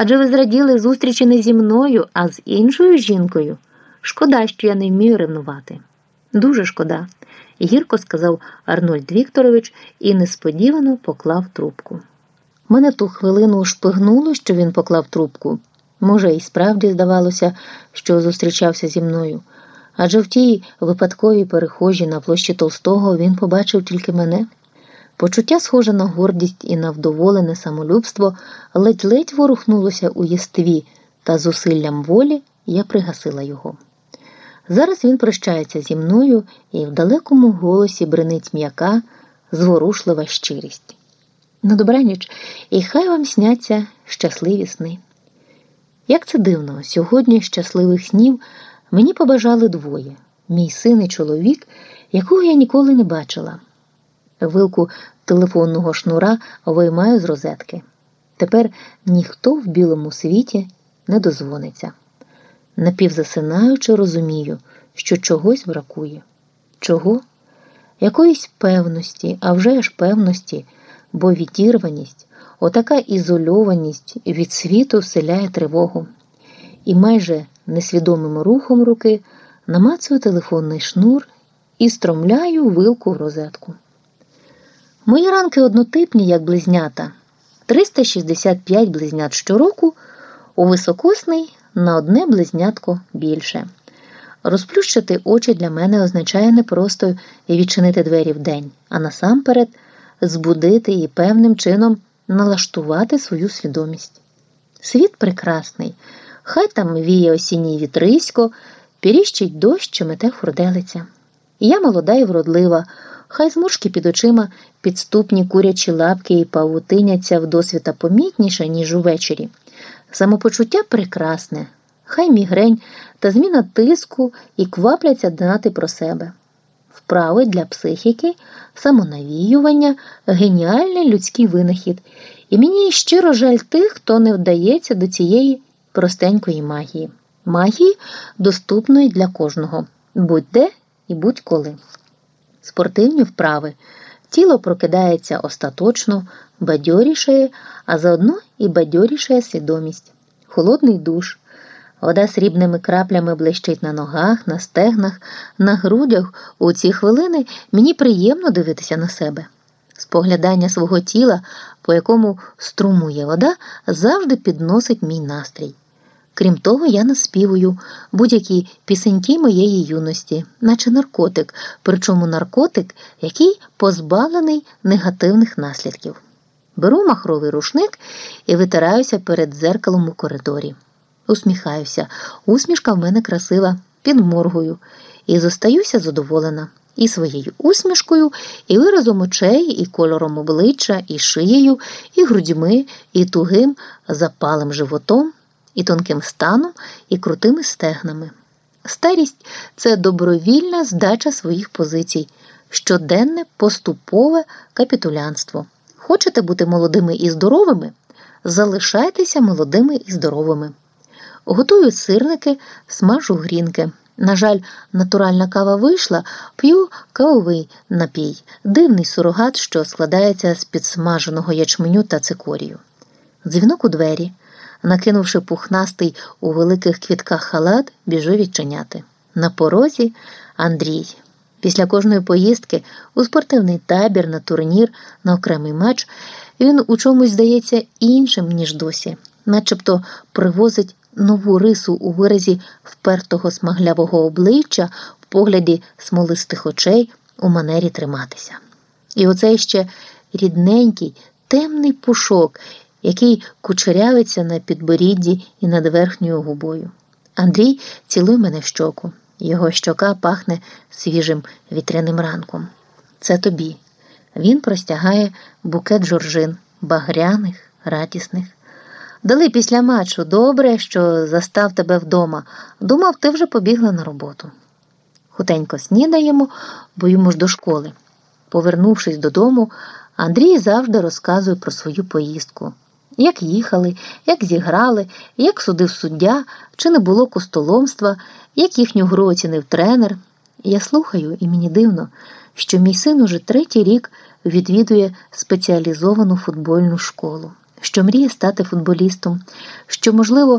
Адже ви зраділи зустрічі не зі мною, а з іншою жінкою. Шкода, що я не вмію ревнувати. Дуже шкода, гірко сказав Арнольд Вікторович і несподівано поклав трубку. Мене ту хвилину шпигнуло, що він поклав трубку. Може, і справді здавалося, що зустрічався зі мною. Адже в тій випадковій перехожі на площі Толстого він побачив тільки мене. Почуття, схоже на гордість і на вдоволене самолюбство, ледь-ледь ворухнулося у єстві, та зусиллям волі я пригасила його. Зараз він прощається зі мною і в далекому голосі бренить м'яка, зворушлива щирість. На добраніч, і хай вам сняться щасливі сни. Як це дивно, сьогодні щасливих снів мені побажали двоє мій син і чоловік, якого я ніколи не бачила. Вилку телефонного шнура виймаю з розетки. Тепер ніхто в білому світі не дозвониться. Напівзасинаючи, розумію, що чогось бракує. Чого? Якоїсь певності, а вже ж певності, бо відірваність, отака ізольованість від світу вселяє тривогу. І майже несвідомим рухом руки намацую телефонний шнур і стромляю вилку в розетку. Мої ранки однотипні, як близнята, 365 близнят щороку, у високосний на одне близнятко більше. Розплющити очі для мене означає не просто відчинити двері в день, а насамперед збудити і певним чином налаштувати свою свідомість. Світ прекрасний, хай там віє осінній вітрисько, піріщить дощ чи мете хурделиця. Я молода і вродлива, хай зморшки під очима підступні курячі лапки і павутиняться вдосвіта помітніше, ніж увечері. Самопочуття прекрасне, хай мігрень та зміна тиску і квапляться днати про себе. Вправи для психіки, самонавіювання, геніальний людський винахід. І мені щиро жаль тих, хто не вдається до цієї простенької магії. Магії доступної для кожного, будь-де і будь-коли. Спортивні вправи. Тіло прокидається остаточно, бадьорішає, а заодно і бадьорішає свідомість, холодний душ. Вода срібними краплями блищить на ногах, на стегнах, на грудях. У ці хвилини мені приємно дивитися на себе. Споглядання свого тіла, по якому струмує вода, завжди підносить мій настрій. Крім того, я наспівую будь-які пісеньки моєї юності, наче наркотик, причому наркотик, який позбавлений негативних наслідків. Беру махровий рушник і витираюся перед дзеркалом у коридорі. Усміхаюся, усмішка в мене красива, підморгую, і зостаюся задоволена і своєю усмішкою, і виразом очей, і кольором обличчя, і шиєю, і грудьми, і тугим запалим животом і тонким станом, і крутими стегнами. Старість це добровільна здача своїх позицій, щоденне поступове капітулянство. Хочете бути молодими і здоровими? Залишайтеся молодими і здоровими. Готую сирники, смажу грінки. На жаль, натуральна кава вийшла, п'ю кавовий напій, дивний сурогат, що складається з підсмаженого ячменю та цикорію. Дзвінок у двері накинувши пухнастий у великих квітках халат, біжу відчиняти. На порозі Андрій. Після кожної поїздки у спортивний табір, на турнір, на окремий матч він у чомусь здається іншим, ніж досі, начебто привозить нову рису у виразі впертого смаглявого обличчя, в погляді смолистих очей, у манері триматися. І оцей ще рідненький, темний пушок, який кучерявиться на підборідді і над верхньою губою. Андрій цілує мене в щоку. Його щока пахне свіжим вітряним ранком. Це тобі. Він простягає букет жоржин, багряних, радісних. Дали після матчу добре, що застав тебе вдома. Думав, ти вже побігла на роботу. Хутенько снідаємо, бо йому ж до школи. Повернувшись додому, Андрій завжди розказує про свою поїздку як їхали, як зіграли, як судив суддя, чи не було костоломства, як їхню гру оцінив тренер. Я слухаю, і мені дивно, що мій син уже третій рік відвідує спеціалізовану футбольну школу. що мріє стати футболістом, що, можливо,